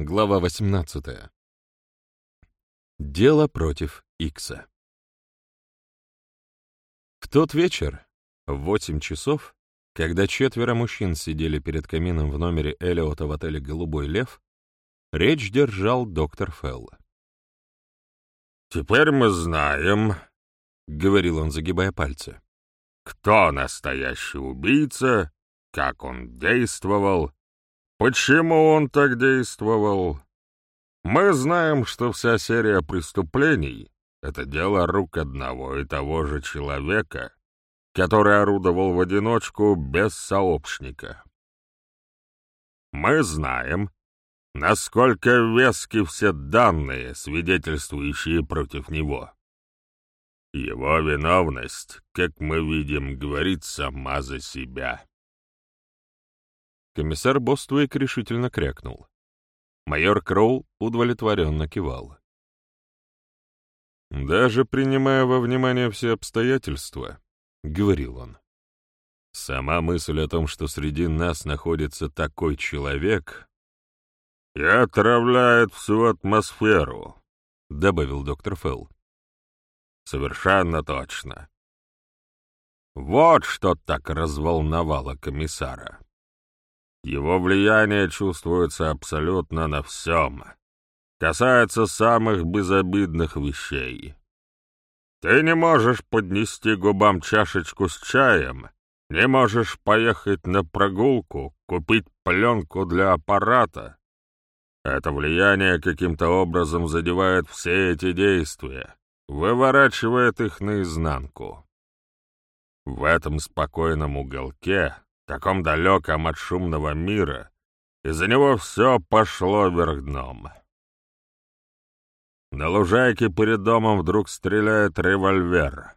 Глава 18. Дело против Икса. В тот вечер, в восемь часов, когда четверо мужчин сидели перед камином в номере Элиота в отеле «Голубой лев», речь держал доктор Фелл. «Теперь мы знаем», — говорил он, загибая пальцы, — «кто настоящий убийца, как он действовал, почему он так действовал. Мы знаем, что вся серия преступлений — это дело рук одного и того же человека, который орудовал в одиночку без сообщника. Мы знаем, насколько вески все данные, свидетельствующие против него. Его виновность, как мы видим, говорит сама за себя. Комиссар Боствейк решительно крякнул. Майор Кроул удовлетворенно кивал. «Даже принимая во внимание все обстоятельства», — говорил он, — «сама мысль о том, что среди нас находится такой человек, «И отравляет всю атмосферу», — добавил доктор Фелл. «Совершенно точно. Вот что так разволновало комиссара. Его влияние чувствуется абсолютно на всем. Касается самых безобидных вещей. Ты не можешь поднести губам чашечку с чаем, не можешь поехать на прогулку, купить пленку для аппарата, это влияние каким-то образом задевает все эти действия, выворачивает их наизнанку. В этом спокойном уголке, таком далеком от шумного мира, из-за него все пошло вверх дном. На лужайке перед домом вдруг стреляет револьвер.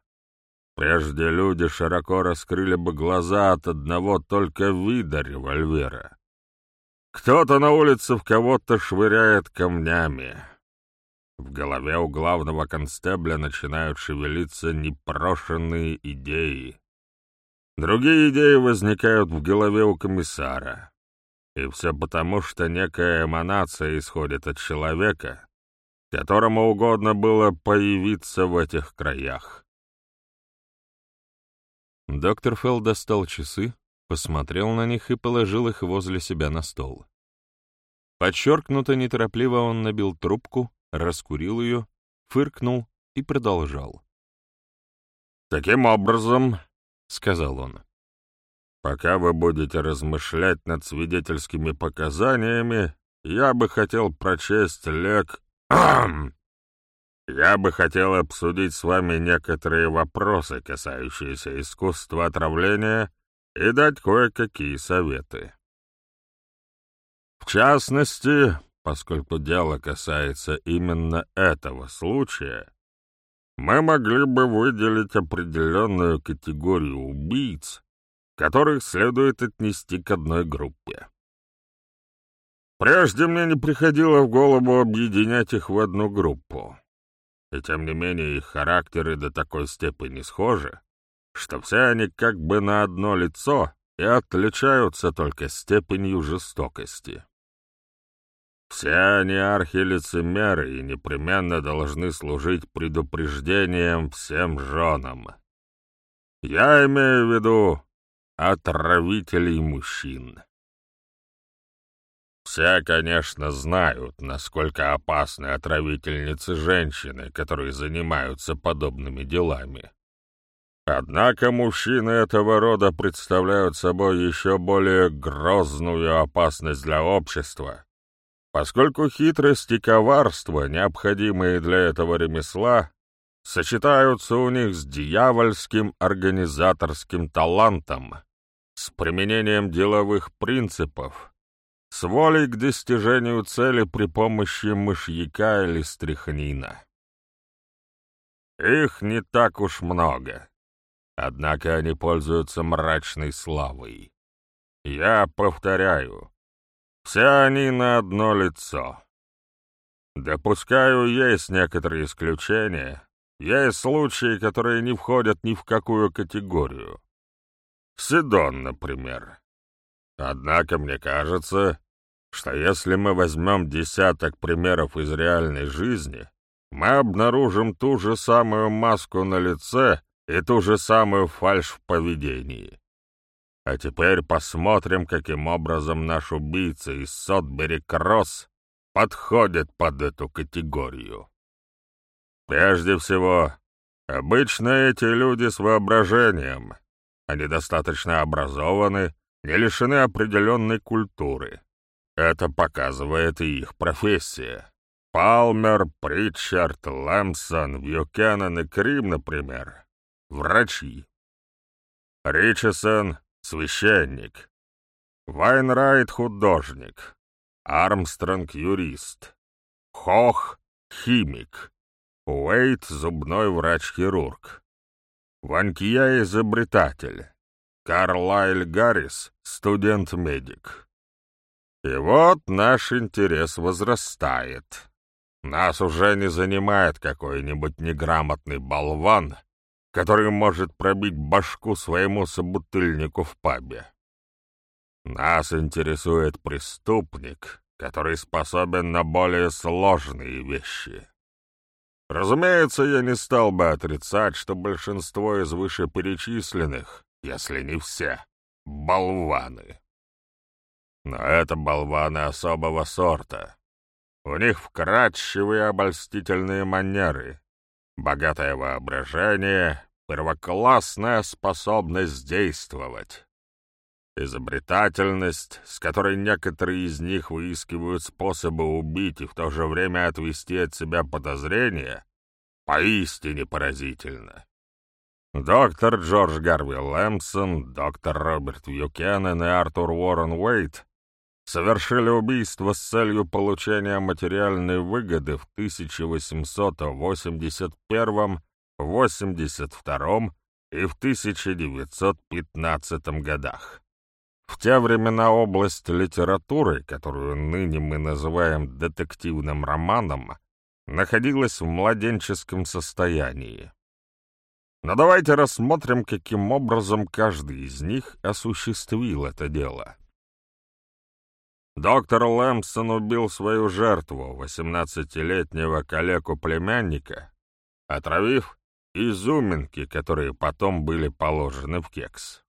Прежде люди широко раскрыли бы глаза от одного только вида револьвера. Кто-то на улице в кого-то швыряет камнями. В голове у главного констебля начинают шевелиться непрошенные идеи. Другие идеи возникают в голове у комиссара. И все потому, что некая эманация исходит от человека, которому угодно было появиться в этих краях. Доктор Фелл достал часы, посмотрел на них и положил их возле себя на стол. Подчеркнуто неторопливо он набил трубку, раскурил ее, фыркнул и продолжал. «Таким образом, — сказал он, — пока вы будете размышлять над свидетельскими показаниями, я бы хотел прочесть лек... Я бы хотел обсудить с вами некоторые вопросы, касающиеся искусства отравления и дать кое-какие советы. В частности, поскольку дело касается именно этого случая, мы могли бы выделить определенную категорию убийц, которых следует отнести к одной группе. Прежде мне не приходило в голову объединять их в одну группу, и тем не менее их характеры до такой степени схожи, что все они как бы на одно лицо и отличаются только степенью жестокости. Все они архилицемеры и непременно должны служить предупреждением всем женам. Я имею в виду отравителей мужчин. Все, конечно, знают, насколько опасны отравительницы женщины, которые занимаются подобными делами. Однако мужчины этого рода представляют собой еще более грозную опасность для общества, поскольку хитрость и коварство, необходимые для этого ремесла, сочетаются у них с дьявольским организаторским талантом, с применением деловых принципов, с волей к достижению цели при помощи мышьяка или стряхнина. Их не так уж много. Однако они пользуются мрачной славой. Я повторяю, все они на одно лицо. Допускаю, есть некоторые исключения, есть случаи, которые не входят ни в какую категорию. Сидон, например. Однако, мне кажется, что если мы возьмем десяток примеров из реальной жизни, мы обнаружим ту же самую маску на лице и ту же самую фальшь в поведении. А теперь посмотрим, каким образом наш убийца из Сотбери Кросс подходит под эту категорию. Прежде всего, обычно эти люди с воображением. Они достаточно образованы, не лишены определенной культуры. Это показывает и их профессия. Палмер, Притчард, Лэмсон, Бьюкенен и Крим, например, врачи. Ричесон — священник. Вайнрайт — художник. Армстронг — юрист. Хох — химик. Уэйт — зубной врач-хирург. Ванкья — изобретатель. Карлайл Гаррис — студент-медик. И вот наш интерес возрастает. Нас уже не занимает какой-нибудь неграмотный болван, который может пробить башку своему собутыльнику в пабе. Нас интересует преступник, который способен на более сложные вещи. Разумеется, я не стал бы отрицать, что большинство из вышеперечисленных, если не все, болваны. Но это болваны особого сорта. У них вкрадчивые обольстительные манеры, богатое воображение, первоклассная способность действовать. Изобретательность, с которой некоторые из них выискивают способы убить и в то же время отвести от себя подозрения, поистине поразительно. Доктор Джордж Гарви Лэмпсон, доктор Роберт Вьюкенен и Артур Уоррен Уэйт совершили убийство с целью получения материальной выгоды в 1881, 82 и в 1915 годах. В те времена область литературы, которую ныне мы называем детективным романом, находилась в младенческом состоянии. Но давайте рассмотрим, каким образом каждый из них осуществил это дело. Доктор Лэмпсон убил свою жертву, 18-летнего калеку-племянника, отравив изюминки, которые потом были положены в кекс.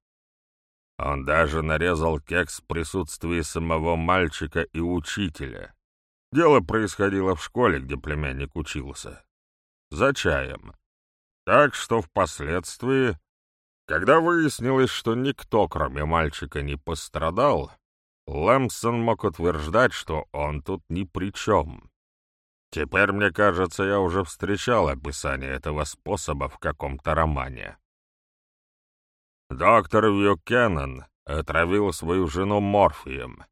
Он даже нарезал кекс в присутствии самого мальчика и учителя. Дело происходило в школе, где племянник учился. За чаем. Так что впоследствии, когда выяснилось, что никто, кроме мальчика, не пострадал, Лэмпсон мог утверждать, что он тут ни при чем. Теперь, мне кажется, я уже встречал описание этого способа в каком-то романе. Доктор Вьюкеннон отравил свою жену морфием.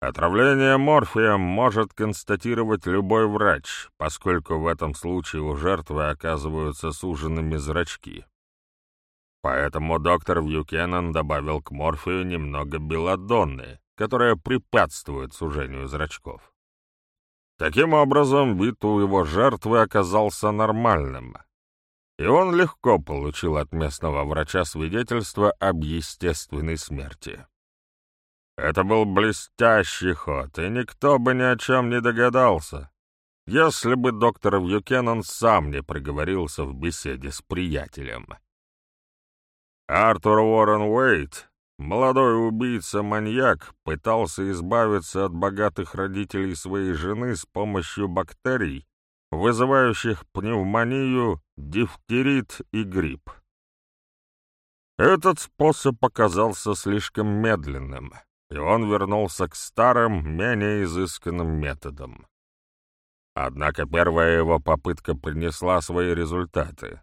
Отравление морфием может констатировать любой врач, поскольку в этом случае у жертвы оказываются суженными зрачки. Поэтому доктор Вьюкеннон добавил к морфию немного белладонны, которая препятствует сужению зрачков. Таким образом, вид у его жертвы оказался нормальным, и он легко получил от местного врача свидетельство об естественной смерти. Это был блестящий ход, и никто бы ни о чем не догадался, если бы доктор Вьюкеннон сам не приговорился в беседе с приятелем. Артур Уоррен Уэйт, молодой убийца-маньяк, пытался избавиться от богатых родителей своей жены с помощью бактерий, вызывающих пневмонию, дифтерит и грипп. Этот способ оказался слишком медленным, и он вернулся к старым, менее изысканным методам. Однако первая его попытка принесла свои результаты.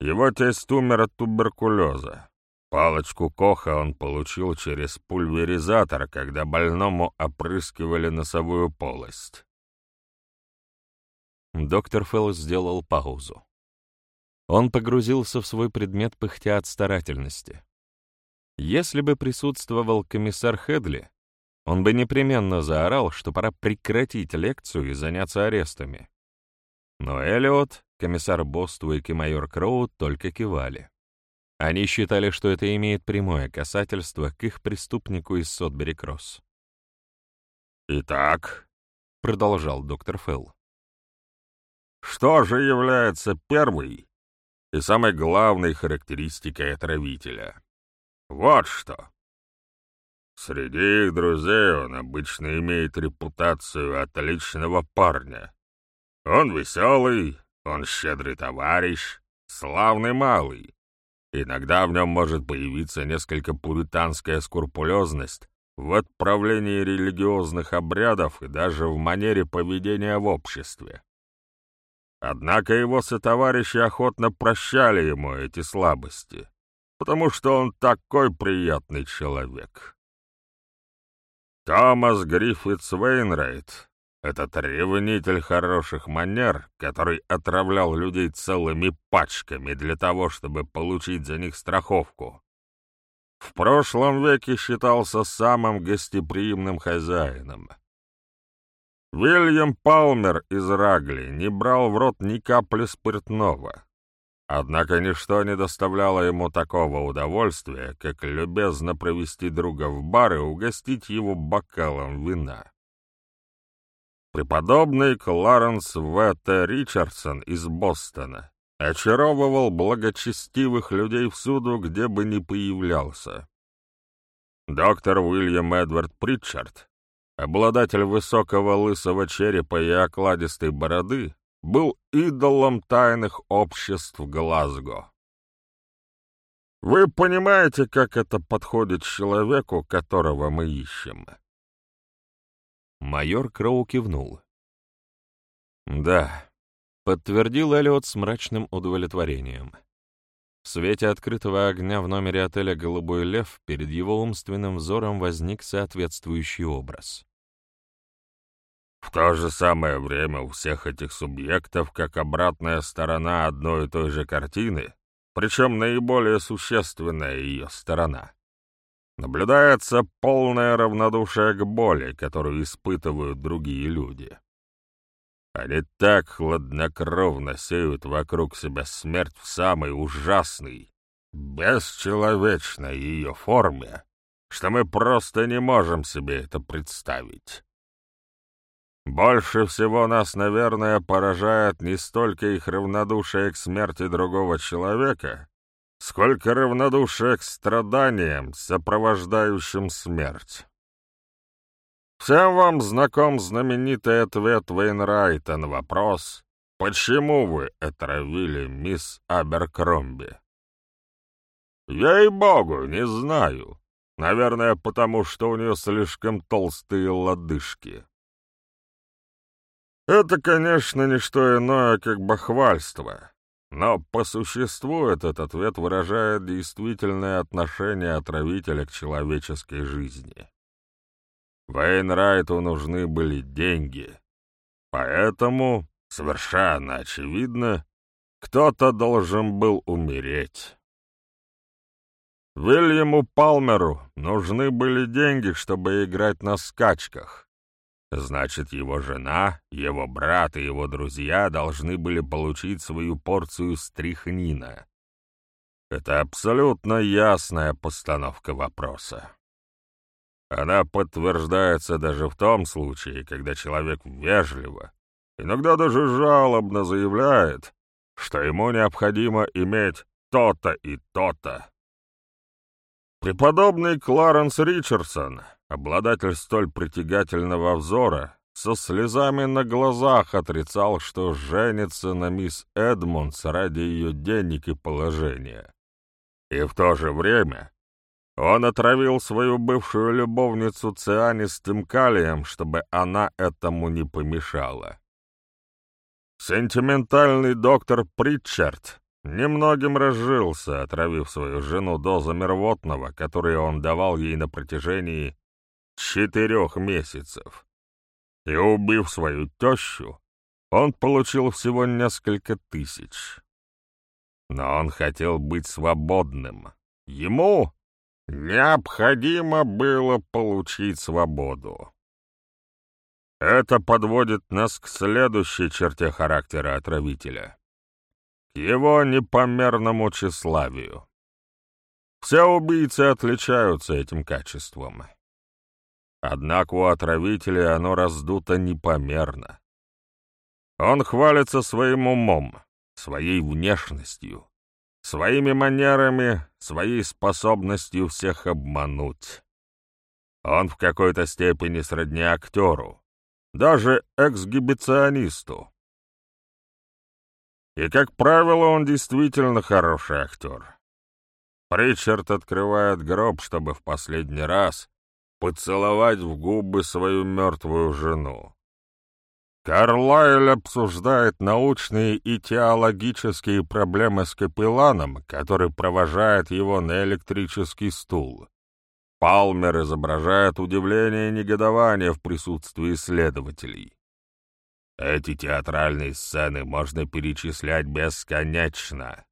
Его тесть умер от туберкулеза. Палочку Коха он получил через пульверизатор, когда больному опрыскивали носовую полость. Доктор Фелл сделал паузу. Он погрузился в свой предмет, пыхтя от старательности. Если бы присутствовал комиссар Хедли, он бы непременно заорал, что пора прекратить лекцию и заняться арестами. Но Эллиот, комиссар Боствуик и майор Кроу только кивали. Они считали, что это имеет прямое касательство к их преступнику из Сотбери-Кросс. «Итак», — продолжал доктор Фелл, «что же является первой и самой главной характеристикой отравителя? Вот что. Среди их друзей он обычно имеет репутацию отличного парня. Он веселый, он щедрый товарищ, славный малый. Иногда в нем может появиться несколько пуританская скрупулезность в отправлении религиозных обрядов и даже в манере поведения в обществе. Однако его сотоварищи охотно прощали ему эти слабости, потому что он такой приятный человек. Томас Гриффитс Вейнрайт — этот ревнитель хороших манер, который отравлял людей целыми пачками для того, чтобы получить за них страховку. В прошлом веке считался самым гостеприимным хозяином. Вильям Палмер из Рагли не брал в рот ни капли спиртного, Однако ничто не доставляло ему такого удовольствия, как любезно провести друга в бар и угостить его бокалом вина. Преподобный Кларенс В. Т. Ричардсон из Бостона очаровывал благочестивых людей всюду, где бы ни появлялся. Доктор Уильям Эдвард Притчард, обладатель высокого лысого черепа и окладистой бороды, был идолом тайных обществ Глазго. Вы понимаете, как это подходит человеку, которого мы ищем?» Майор Кроу кивнул. «Да», — подтвердил Эллиот с мрачным удовлетворением. В свете открытого огня в номере отеля «Голубой лев» перед его умственным взором возник соответствующий образ. В то же самое время у всех этих субъектов как обратная сторона одной и той же картины, причем наиболее существенная ее сторона. Наблюдается полное равнодушие к боли, которую испытывают другие люди. Они так хладнокровно сеют вокруг себя смерть в самой ужасной, бесчеловечной ее форме, что мы просто не можем себе это представить. Больше всего нас, наверное, поражает не столько их равнодушие к смерти другого человека, сколько равнодушие к страданиям, сопровождающим смерть. Всем вам знаком знаменитый ответ Вейнрайта на вопрос, почему вы отравили мисс Аберкромби? Ей-богу, не знаю. Наверное, потому что у нее слишком толстые лодыжки. Это, конечно, не что иное, как бахвальство, но по существу этот ответ выражает действительное отношение отравителя к человеческой жизни. Вейнрайту нужны были деньги, поэтому, совершенно очевидно, кто-то должен был умереть. Вильяму Палмеру нужны были деньги, чтобы играть на скачках, Значит, его жена, его брат и его друзья должны были получить свою порцию стрихнина. Это абсолютно ясная постановка вопроса. Она подтверждается даже в том случае, когда человек вежливо, иногда даже жалобно заявляет, что ему необходимо иметь то-то и то-то. Преподобный Кларенс Ричардсон Обладатель столь притягательного взора со слезами на глазах отрицал, что женится на мисс Эдмундс ради ее денег и положения. И в то же время он отравил свою бывшую любовницу цианистым калием, чтобы она этому не помешала. Сентиментальный доктор Притчард немногим разжился, отравив свою жену дозами рвотного, которые он давал ей на протяжении четырех месяцев. И убив свою тещу, он получил всего несколько тысяч. Но он хотел быть свободным. Ему необходимо было получить свободу. Это подводит нас к следующей черте характера отравителя — к его непомерному тщеславию. Все убийцы отличаются этим качеством. Однако у отравителя оно раздуто непомерно. Он хвалится своим умом, своей внешностью, своими манерами, своей способностью всех обмануть. Он в какой-то степени сродни актеру, даже эксгибиционисту. И, как правило, он действительно хороший актер. Причард открывает гроб, чтобы в последний раз поцеловать в губы свою мертвую жену. Карлайль обсуждает научные и теологические проблемы с капелланом, который провожает его на электрический стул. Палмер изображает удивление и негодование в присутствии следователей. Эти театральные сцены можно перечислять бесконечно,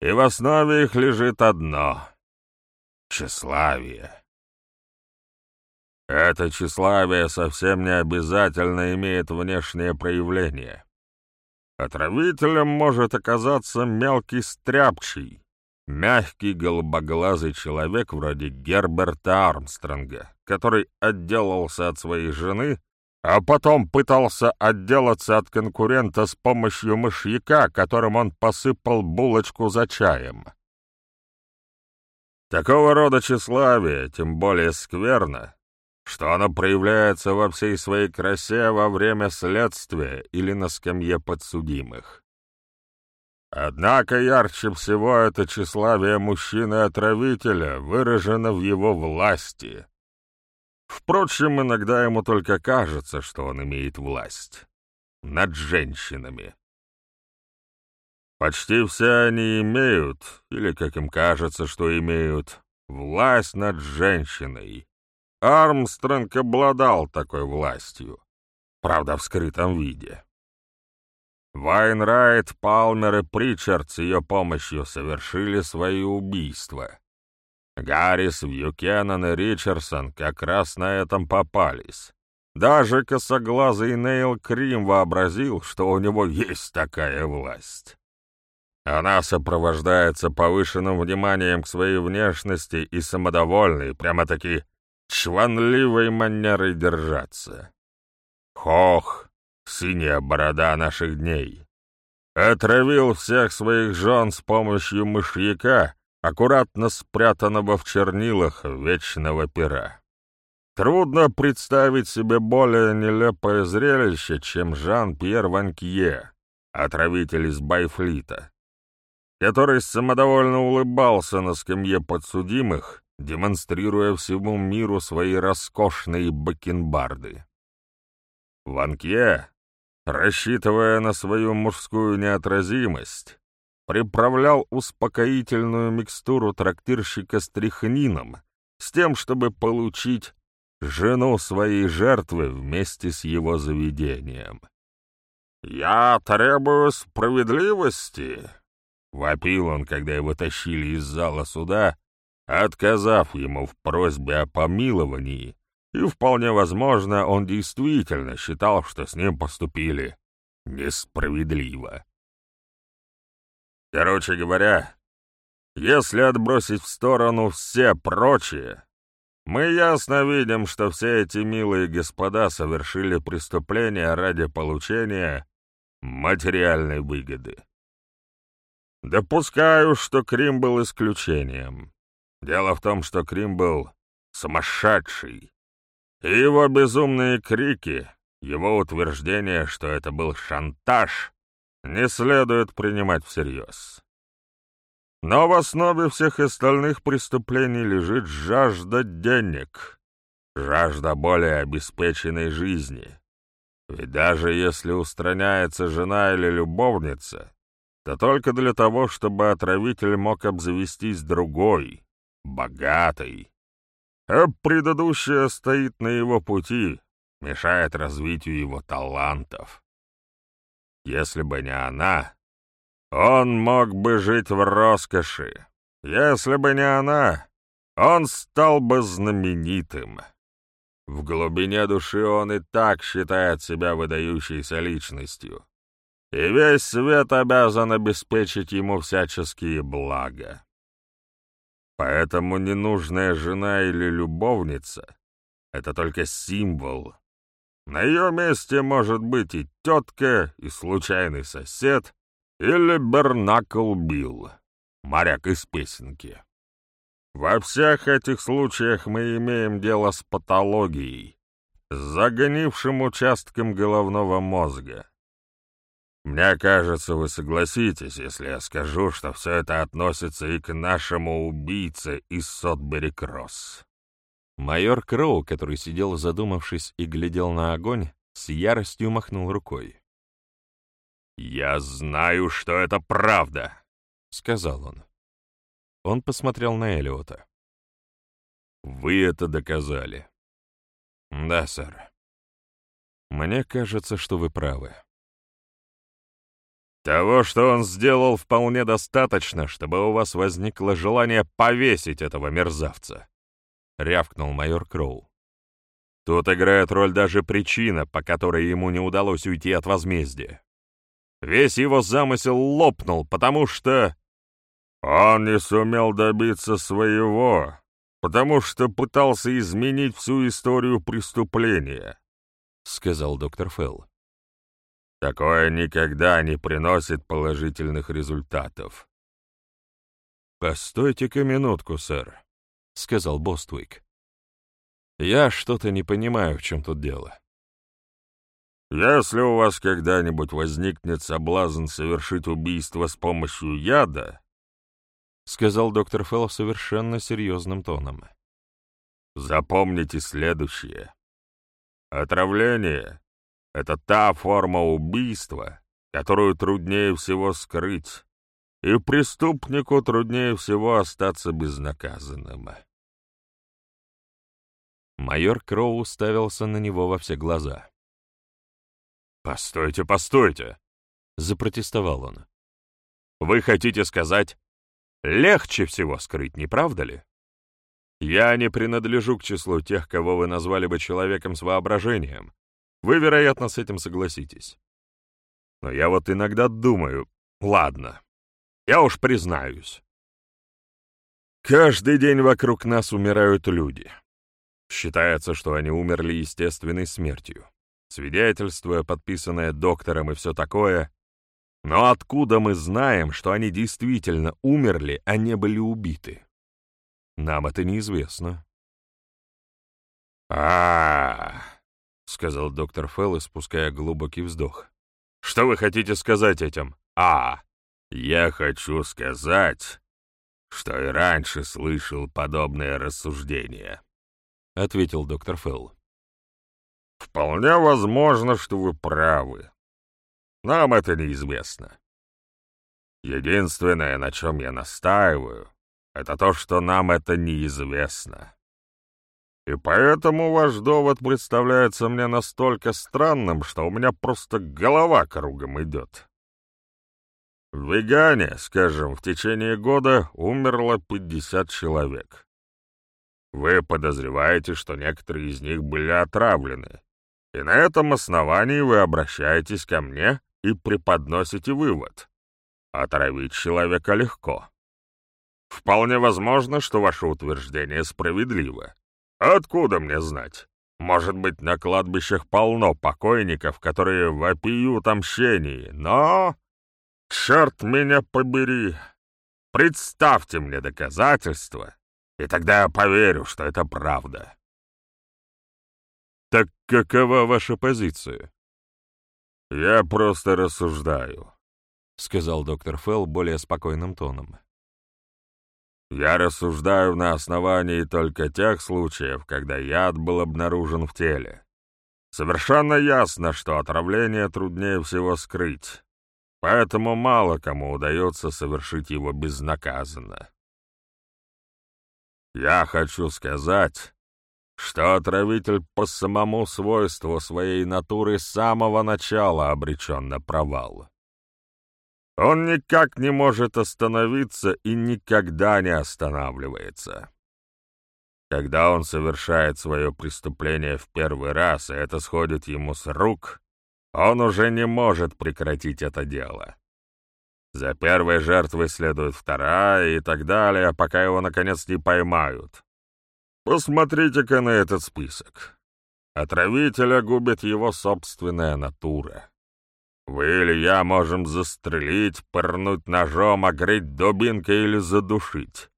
и в основе их лежит одно — тщеславие. Это тщеславие совсем не обязательно имеет внешнее проявление. Отравителем может оказаться мелкий стряпчий, мягкий голубоглазый человек вроде Герберта Армстронга, который отделался от своей жены, а потом пытался отделаться от конкурента с помощью мышьяка, которым он посыпал булочку за чаем. Такого рода тщеславие, тем более скверно, что оно проявляется во всей своей красе во время следствия или на скамье подсудимых. Однако ярче всего это тщеславие мужчины-отравителя выражено в его власти. Впрочем, иногда ему только кажется, что он имеет власть над женщинами. Почти все они имеют, или, как им кажется, что имеют, власть над женщиной, Армстронг обладал такой властью, правда, в скрытом виде. Вайнрайт, Палмер и Причард с ее помощью совершили свои убийства. Гаррис, Вьюкеннон и Ричардсон как раз на этом попались. Даже косоглазый Нейл Крим вообразил, что у него есть такая власть. Она сопровождается повышенным вниманием к своей внешности и самодовольной, прямо-таки чванливой манерой держаться. Хох, синяя борода наших дней, отравил всех своих жен с помощью мышьяка, аккуратно спрятанного в чернилах вечного пера. Трудно представить себе более нелепое зрелище, чем Жан-Пьер Ванкье, отравитель из Байфлита, который самодовольно улыбался на скамье подсудимых демонстрируя всему миру свои роскошные бакенбарды. Ванкье, рассчитывая на свою мужскую неотразимость, приправлял успокоительную микстуру трактирщика стрихнином с тем, чтобы получить жену своей жертвы вместе с его заведением. «Я требую справедливости!» — вопил он, когда его тащили из зала суда, отказав ему в просьбе о помиловании, и вполне возможно, он действительно считал, что с ним поступили несправедливо. Короче говоря, если отбросить в сторону все прочие, мы ясно видим, что все эти милые господа совершили преступление ради получения материальной выгоды. Допускаю, что Крим был исключением. Дело в том, что Крим был сумасшедший, и его безумные крики, его утверждение, что это был шантаж, не следует принимать всерьез. Но в основе всех остальных преступлений лежит жажда денег, жажда более обеспеченной жизни. Ведь даже если устраняется жена или любовница, то только для того, чтобы отравитель мог обзавестись другой, богатый. А предыдущая стоит на его пути, мешает развитию его талантов. Если бы не она, он мог бы жить в роскоши. Если бы не она, он стал бы знаменитым. В глубине души он и так считает себя выдающейся личностью. И весь свет обязан обеспечить ему всяческие блага. Поэтому ненужная жена или любовница это только символ. На ее месте может быть и тетка, и случайный сосед, или Бернакл Билл, моряк из песенки. Во всех этих случаях мы имеем дело с патологией, с загнившим участком головного мозга. Мне кажется, вы согласитесь, если я скажу, что все это относится и к нашему убийце из Сотбери-Кросс. Майор Кроу, который сидел задумавшись и глядел на огонь, с яростью махнул рукой. «Я знаю, что это правда», — сказал он. Он посмотрел на Элиота. «Вы это доказали». «Да, сэр. Мне кажется, что вы правы». Того, что он сделал, вполне достаточно, чтобы у вас возникло желание повесить этого мерзавца», — рявкнул майор Кроу. «Тут играет роль даже причина, по которой ему не удалось уйти от возмездия. Весь его замысел лопнул, потому что...» «Он не сумел добиться своего, потому что пытался изменить всю историю преступления», — сказал доктор Фелл. Такое никогда не приносит положительных результатов. «Постойте-ка минутку, сэр», — сказал Боствик. «Я что-то не понимаю, в чем тут дело». «Если у вас когда-нибудь возникнет соблазн совершить убийство с помощью яда», — сказал доктор Фелл совершенно серьезным тоном, — «запомните следующее. Отравление это та форма убийства, которую труднее всего скрыть, и преступнику труднее всего остаться безнаказанным. Майор Кроу уставился на него во все глаза. «Постойте, постойте!» — запротестовал он. «Вы хотите сказать, легче всего скрыть, не правда ли? Я не принадлежу к числу тех, кого вы назвали бы человеком с воображением, вы, вероятно, с этим согласитесь. Но я вот иногда думаю, ладно, я уж признаюсь. Каждый день вокруг нас умирают люди. Считается, что они умерли естественной смертью. Свидетельство, подписанное доктором и все такое. Но откуда мы знаем, что они действительно умерли, а не были убиты? Нам это неизвестно. а, -а, -а — сказал доктор Фелл, испуская глубокий вздох. «Что вы хотите сказать этим? А, я хочу сказать, что и раньше слышал подобное рассуждение», — ответил доктор Фелл. «Вполне возможно, что вы правы. Нам это неизвестно. Единственное, на чем я настаиваю, это то, что нам это неизвестно. И поэтому ваш довод представляется мне настолько странным, что у меня просто голова кругом идет. В Вегане, скажем, в течение года умерло 50 человек. Вы подозреваете, что некоторые из них были отравлены, и на этом основании вы обращаетесь ко мне и преподносите вывод. Отравить человека легко. Вполне возможно, что ваше утверждение справедливо. Откуда мне знать? Может быть, на кладбищах полно покойников, которые вопиют о мщении, но... Черт меня побери! Представьте мне доказательства, и тогда я поверю, что это правда. Так какова ваша позиция? Я просто рассуждаю, — сказал доктор Фелл более спокойным тоном. Я рассуждаю на основании только тех случаев, когда яд был обнаружен в теле. Совершенно ясно, что отравление труднее всего скрыть, поэтому мало кому удается совершить его безнаказанно. Я хочу сказать, что отравитель по самому свойству своей натуры с самого начала обречен на провал. Он никак не может остановиться и никогда не останавливается. Когда он совершает свое преступление в первый раз, и это сходит ему с рук, он уже не может прекратить это дело. За первой жертвой следует вторая и так далее, пока его наконец не поймают. Посмотрите-ка на этот список. Отравителя губит его собственная натура. Вы или я можем застрелить, пырнуть ножом, огреть дубинкой или задушить.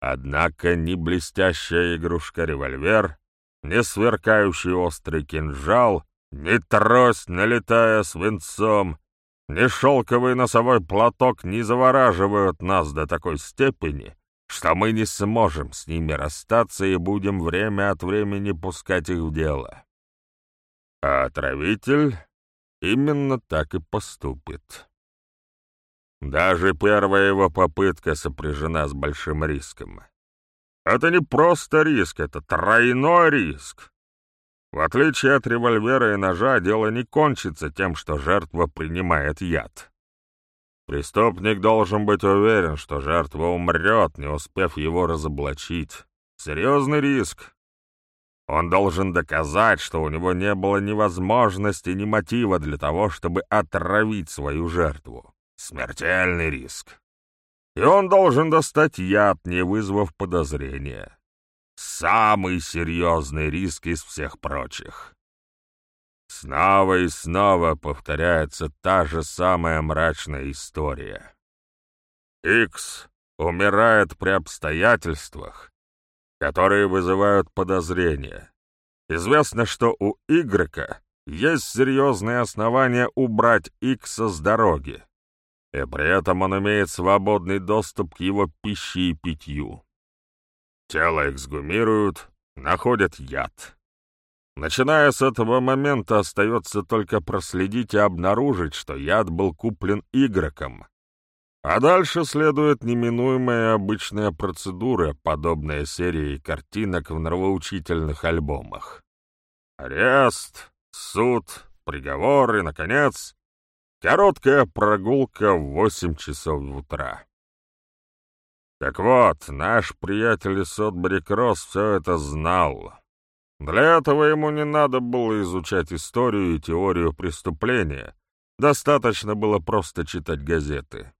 Однако ни блестящая игрушка-револьвер, ни сверкающий острый кинжал, ни трость, налетая свинцом, ни шелковый носовой платок не завораживают нас до такой степени, что мы не сможем с ними расстаться и будем время от времени пускать их в дело. А отравитель именно так и поступит. Даже первая его попытка сопряжена с большим риском. Это не просто риск, это тройной риск. В отличие от револьвера и ножа, дело не кончится тем, что жертва принимает яд. Преступник должен быть уверен, что жертва умрет, не успев его разоблачить. Серьезный риск. Он должен доказать, что у него не было ни возможности, ни мотива для того, чтобы отравить свою жертву. Смертельный риск. И он должен достать яд, не вызвав подозрения. Самый серьезный риск из всех прочих. Снова и снова повторяется та же самая мрачная история. Икс умирает при обстоятельствах, которые вызывают подозрения. Известно, что у Игрека есть серьезные основания убрать Икса с дороги, и при этом он имеет свободный доступ к его пище и питью. Тело эксгумируют, находят яд. Начиная с этого момента остается только проследить и обнаружить, что яд был куплен игроком. А дальше следует неминуемая обычная процедура, подобная серии картинок в нравоучительных альбомах. Арест, суд, приговор и, наконец, короткая прогулка в восемь часов утра. Так вот, наш приятель Сотбери Кросс все это знал. Для этого ему не надо было изучать историю и теорию преступления, достаточно было просто читать газеты.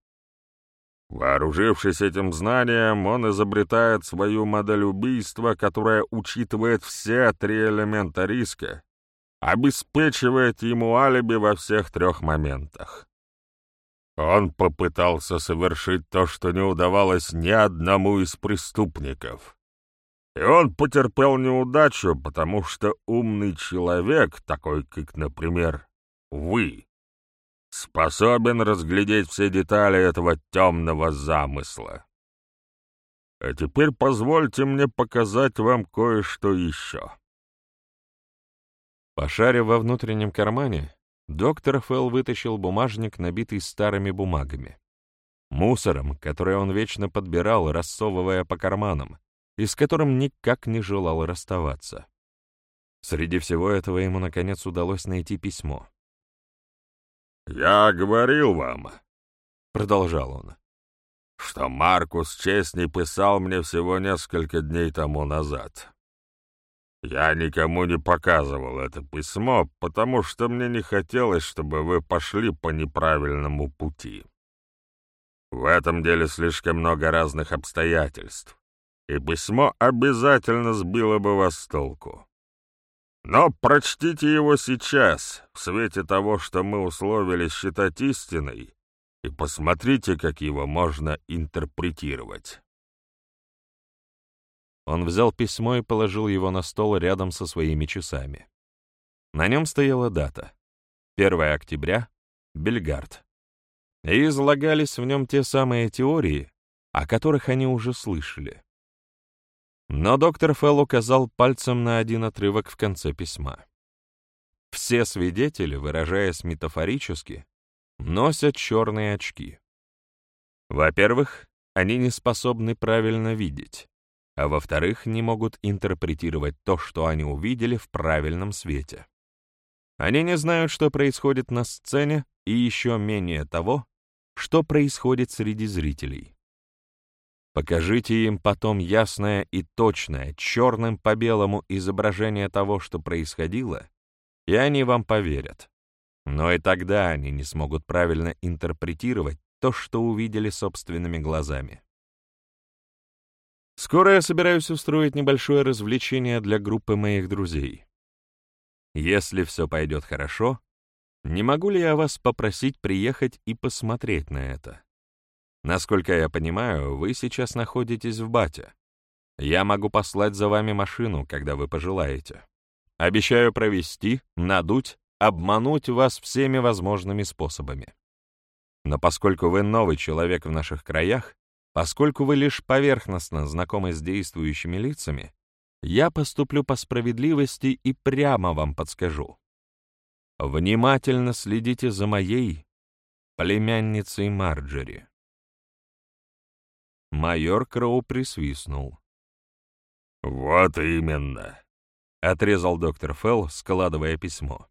Вооружившись этим знанием, он изобретает свою модель убийства, которая учитывает все три элемента риска, обеспечивает ему алиби во всех трех моментах. Он попытался совершить то, что не удавалось ни одному из преступников. И он потерпел неудачу, потому что умный человек, такой как, например, вы, способен разглядеть все детали этого темного замысла. А теперь позвольте мне показать вам кое-что еще. Пошарив во внутреннем кармане, доктор Фелл вытащил бумажник, набитый старыми бумагами. Мусором, который он вечно подбирал, рассовывая по карманам, и с которым никак не желал расставаться. Среди всего этого ему, наконец, удалось найти письмо. «Я говорил вам», — продолжал он, — «что Маркус Честный писал мне всего несколько дней тому назад. Я никому не показывал это письмо, потому что мне не хотелось, чтобы вы пошли по неправильному пути. В этом деле слишком много разных обстоятельств и письмо обязательно сбило бы вас с толку. Но прочтите его сейчас, в свете того, что мы условились считать истиной, и посмотрите, как его можно интерпретировать. Он взял письмо и положил его на стол рядом со своими часами. На нем стояла дата — 1 октября, Бельгард. И излагались в нем те самые теории, о которых они уже слышали. Но доктор Фелл указал пальцем на один отрывок в конце письма. Все свидетели, выражаясь метафорически, носят черные очки. Во-первых, они не способны правильно видеть, а во-вторых, не могут интерпретировать то, что они увидели в правильном свете. Они не знают, что происходит на сцене, и еще менее того, что происходит среди зрителей. Покажите им потом ясное и точное, черным по белому изображение того, что происходило, и они вам поверят. Но и тогда они не смогут правильно интерпретировать то, что увидели собственными глазами. Скоро я собираюсь устроить небольшое развлечение для группы моих друзей. Если все пойдет хорошо, не могу ли я вас попросить приехать и посмотреть на это? Насколько я понимаю, вы сейчас находитесь в Бате. Я могу послать за вами машину, когда вы пожелаете. Обещаю провести, надуть, обмануть вас всеми возможными способами. Но поскольку вы новый человек в наших краях, поскольку вы лишь поверхностно знакомы с действующими лицами, я поступлю по справедливости и прямо вам подскажу. Внимательно следите за моей племянницей Марджери. Майор Кроу присвистнул. «Вот именно», — отрезал доктор Фелл, складывая письмо.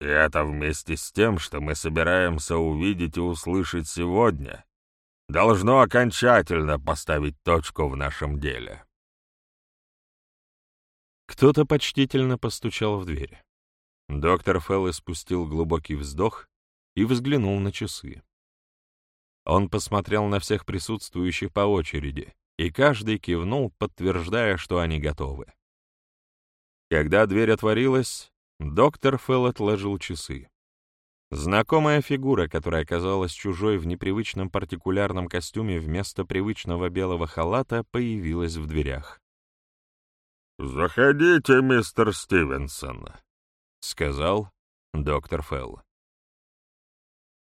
«И это вместе с тем, что мы собираемся увидеть и услышать сегодня, должно окончательно поставить точку в нашем деле». Кто-то почтительно постучал в дверь. Доктор Фелл испустил глубокий вздох и взглянул на часы. Он посмотрел на всех присутствующих по очереди, и каждый кивнул, подтверждая, что они готовы. Когда дверь отворилась, доктор Фелл отложил часы. Знакомая фигура, которая казалась чужой в непривычном партикулярном костюме вместо привычного белого халата, появилась в дверях. «Заходите, мистер Стивенсон», — сказал доктор Фелл.